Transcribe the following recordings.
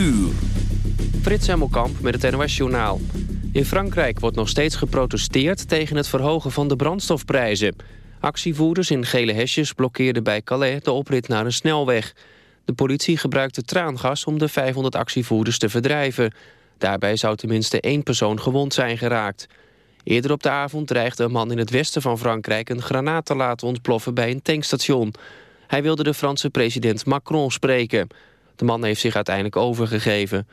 uur. Frits Hemmelkamp met het NOS Journaal. In Frankrijk wordt nog steeds geprotesteerd tegen het verhogen van de brandstofprijzen. Actievoerders in gele hesjes blokkeerden bij Calais de oprit naar een snelweg. De politie gebruikte traangas om de 500 actievoerders te verdrijven. Daarbij zou tenminste één persoon gewond zijn geraakt. Eerder op de avond dreigde een man in het westen van Frankrijk... een granaat te laten ontploffen bij een tankstation. Hij wilde de Franse president Macron spreken. De man heeft zich uiteindelijk overgegeven.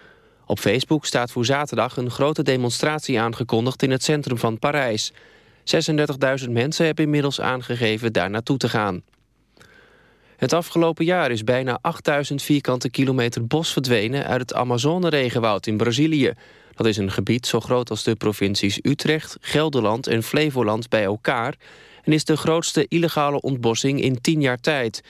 Op Facebook staat voor zaterdag een grote demonstratie aangekondigd... in het centrum van Parijs. 36.000 mensen hebben inmiddels aangegeven daar naartoe te gaan. Het afgelopen jaar is bijna 8000 vierkante kilometer bos verdwenen... uit het Amazone-regenwoud in Brazilië. Dat is een gebied zo groot als de provincies Utrecht, Gelderland en Flevoland bij elkaar... en is de grootste illegale ontbossing in 10 jaar tijd.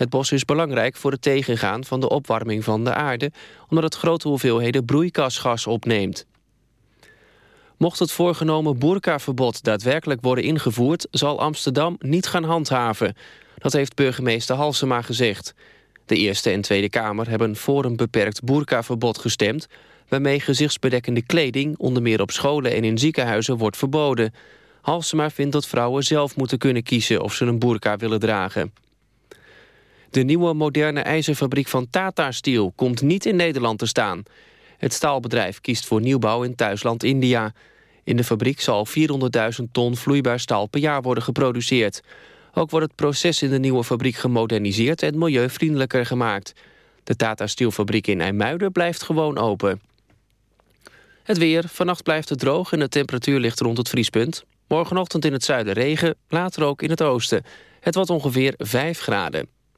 Het bos is belangrijk voor het tegengaan van de opwarming van de aarde... omdat het grote hoeveelheden broeikasgas opneemt. Mocht het voorgenomen boerkaverbod daadwerkelijk worden ingevoerd... zal Amsterdam niet gaan handhaven. Dat heeft burgemeester Halsema gezegd. De Eerste en Tweede Kamer hebben voor een beperkt boerkaverbod gestemd... waarmee gezichtsbedekkende kleding onder meer op scholen en in ziekenhuizen wordt verboden. Halsema vindt dat vrouwen zelf moeten kunnen kiezen of ze een boerka willen dragen. De nieuwe moderne ijzerfabriek van Tata Steel komt niet in Nederland te staan. Het staalbedrijf kiest voor nieuwbouw in thuisland India. In de fabriek zal 400.000 ton vloeibaar staal per jaar worden geproduceerd. Ook wordt het proces in de nieuwe fabriek gemoderniseerd en milieuvriendelijker gemaakt. De Tata Steelfabriek in IJmuiden blijft gewoon open. Het weer. Vannacht blijft het droog en de temperatuur ligt rond het vriespunt. Morgenochtend in het zuiden regen, later ook in het oosten. Het wordt ongeveer 5 graden.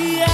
yeah.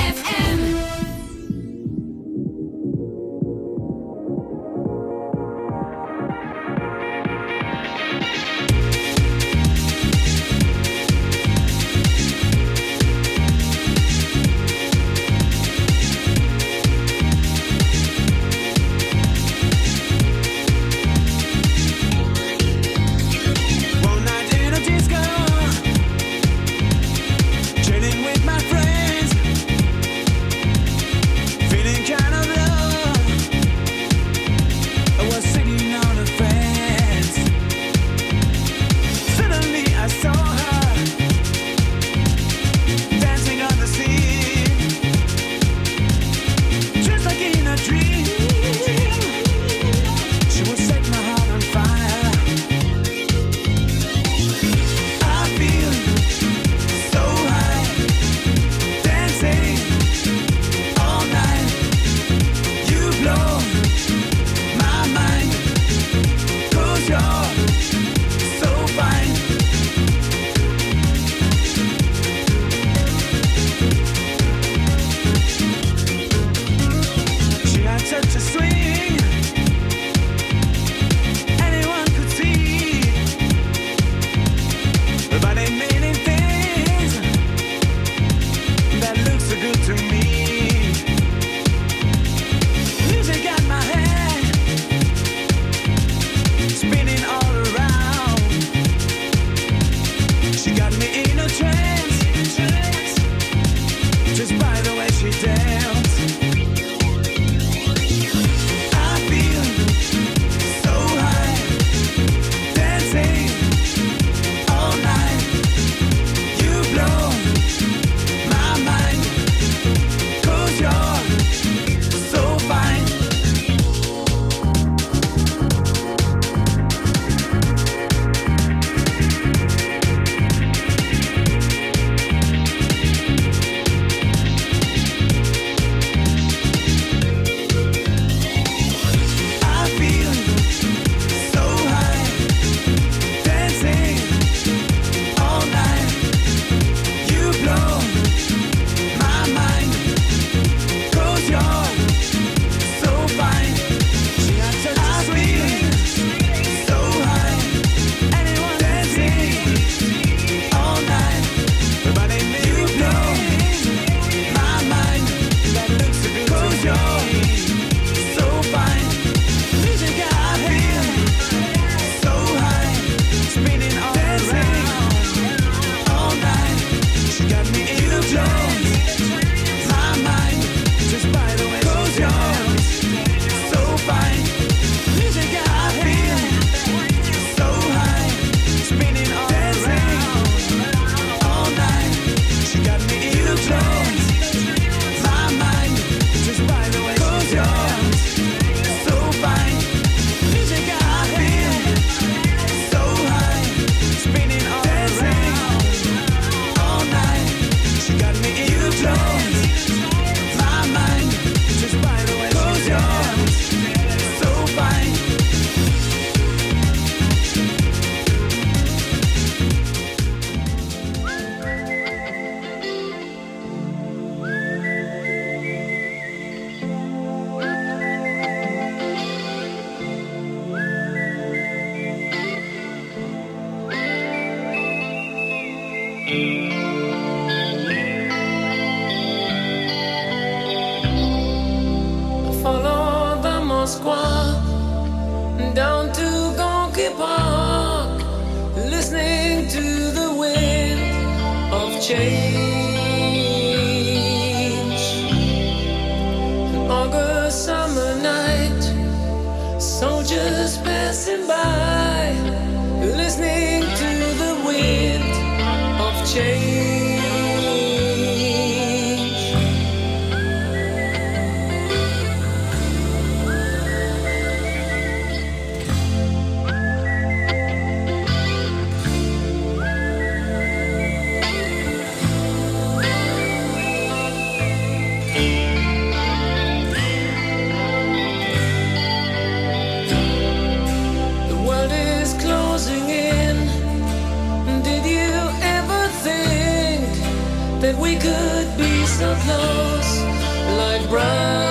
close like brown.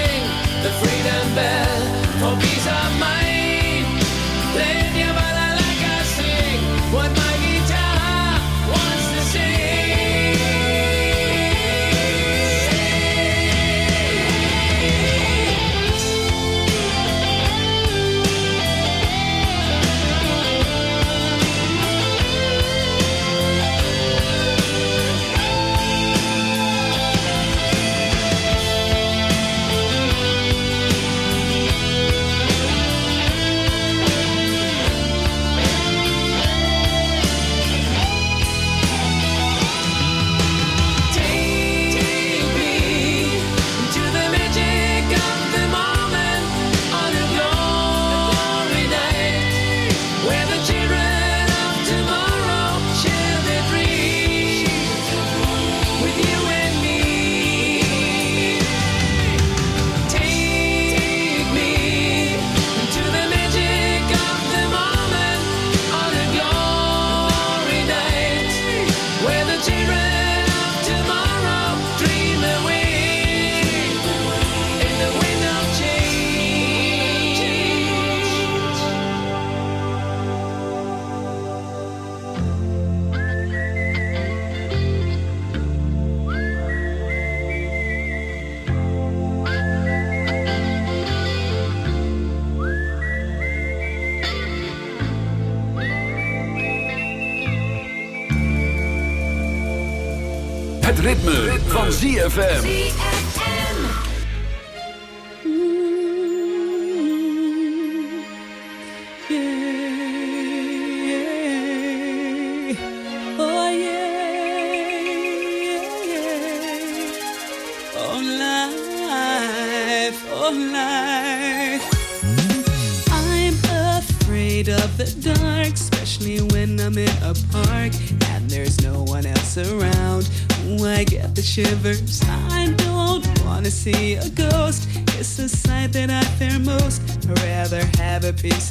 Het ritme, van ZFM.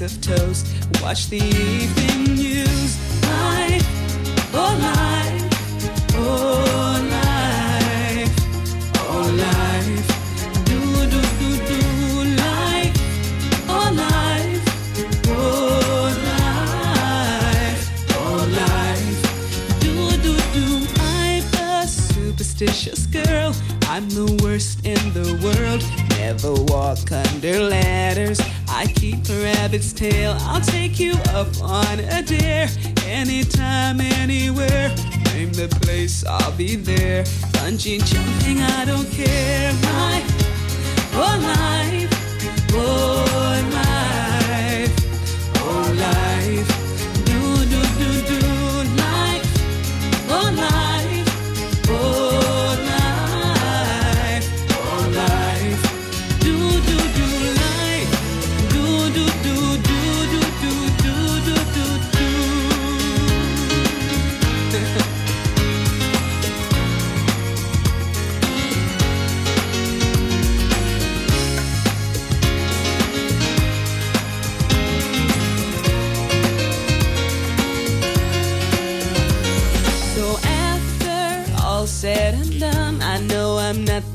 of toast. Watch the evening.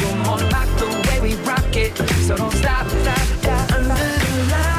You're more like the way we rock it. So don't stop, stop, stop. Under the light.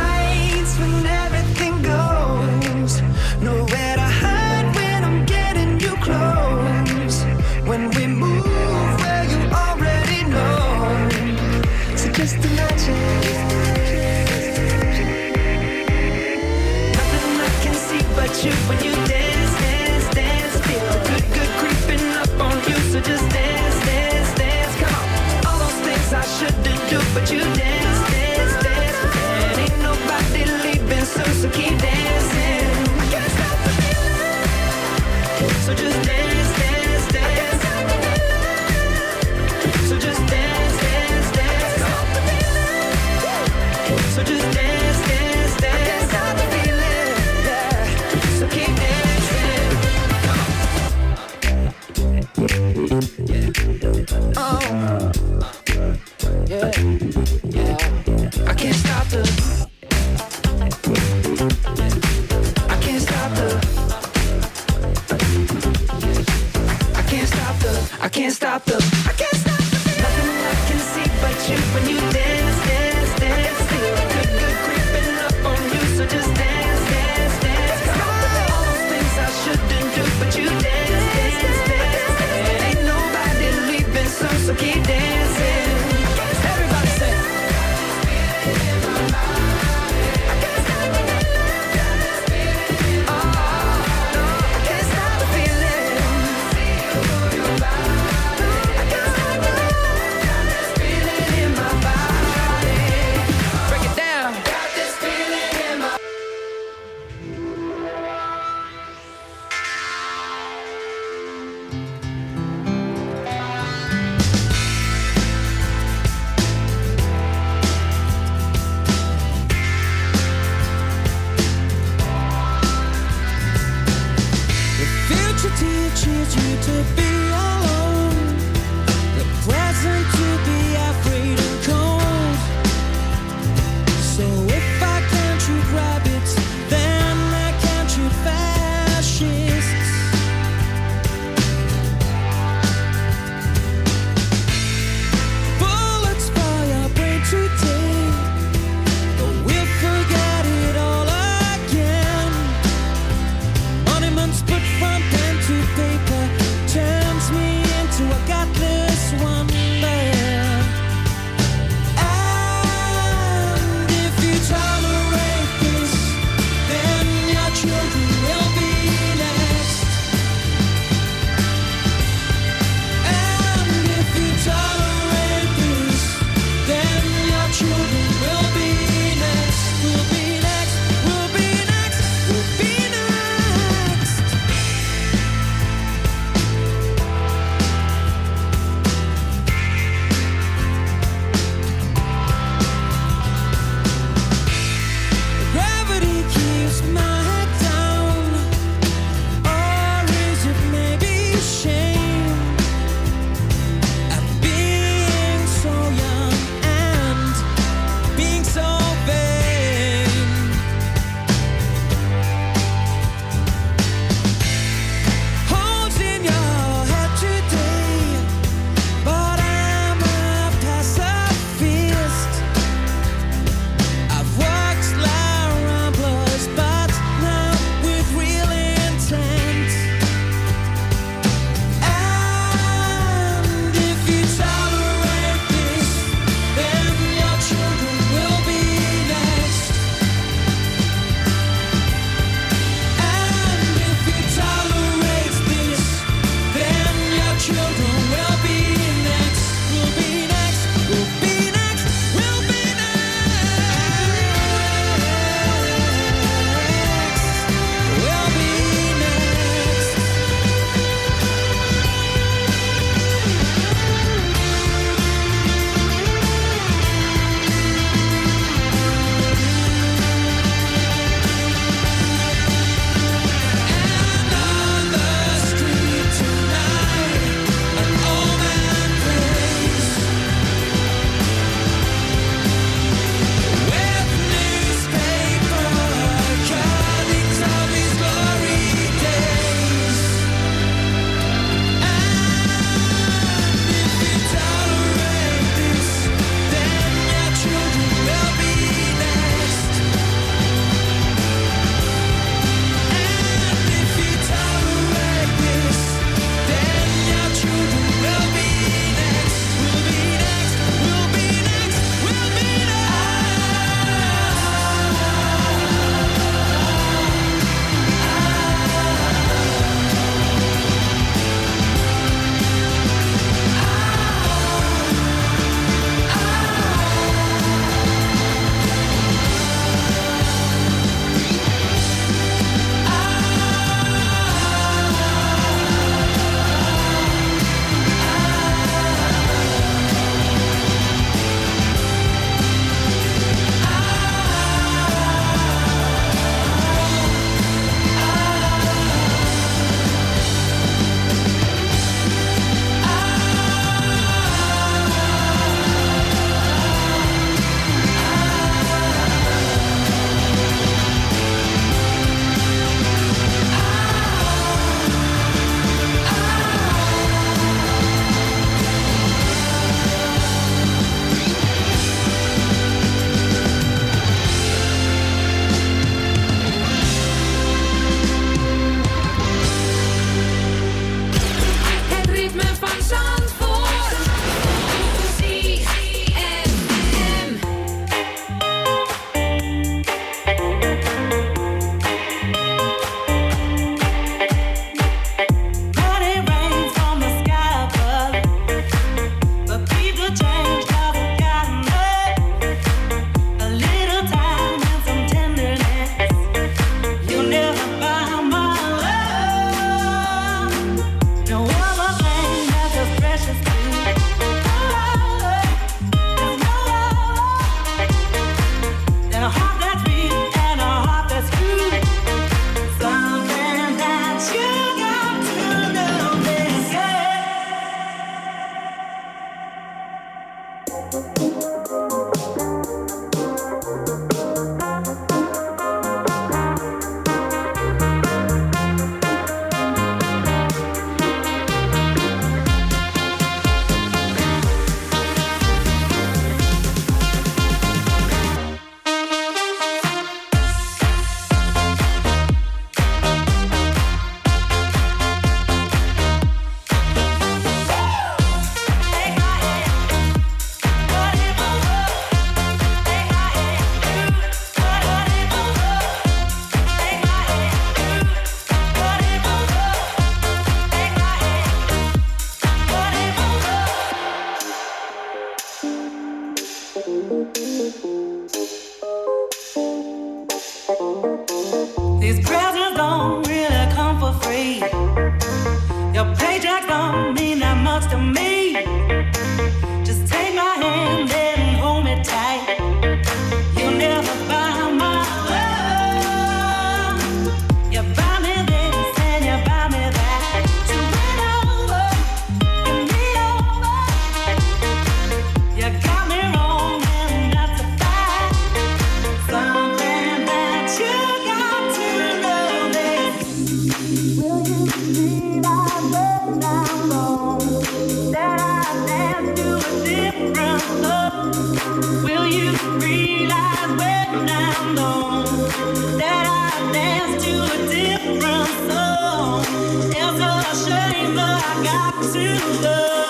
shame that I got to love.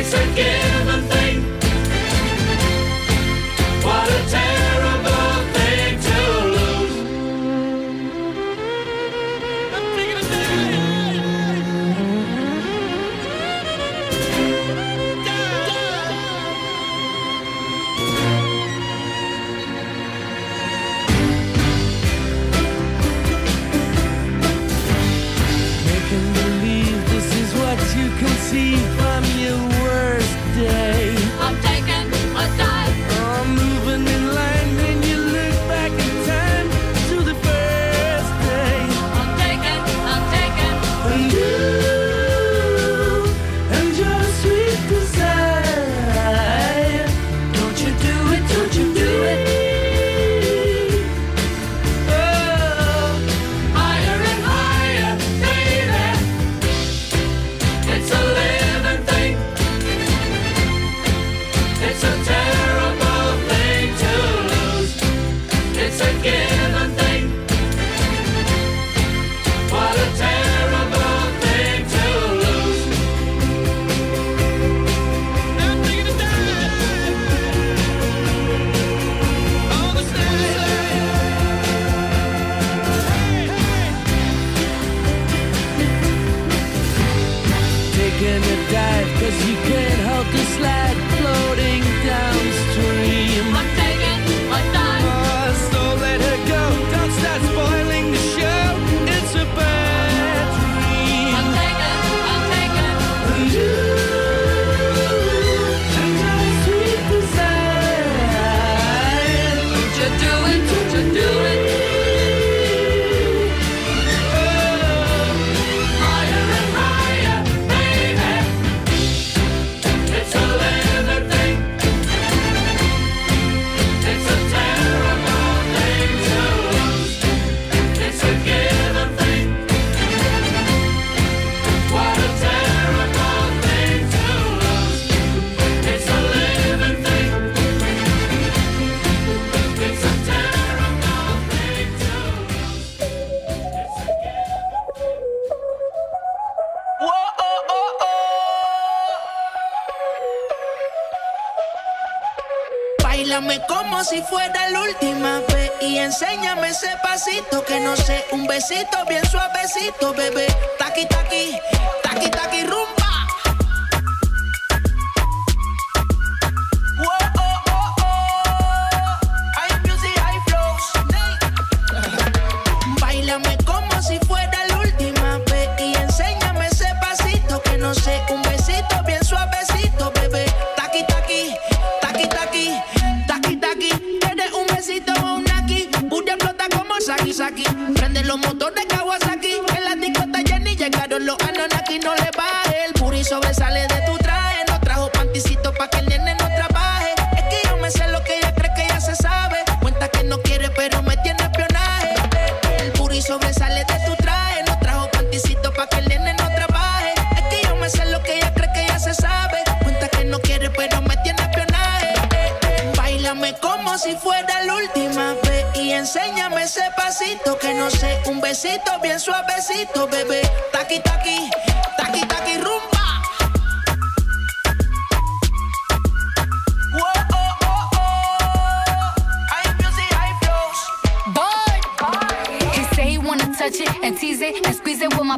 It's a game. bien suavecito, bebé. Taqui, taqui.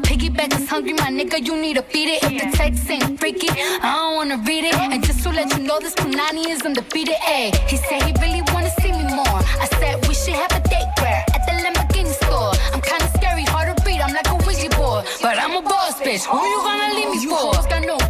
piggyback is hungry, my nigga, you need to beat it. If the text ain't freaky, I don't wanna read it. And just to let you know, this Punani is undefeated. Ayy, he said he really wanna see me more. I said we should have a date where at the Lamborghini store. I'm kinda scary, hard to read, I'm like a Ouija board. But I'm a boss, bitch, who you gonna leave me for?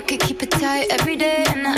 could keep it tight every day and.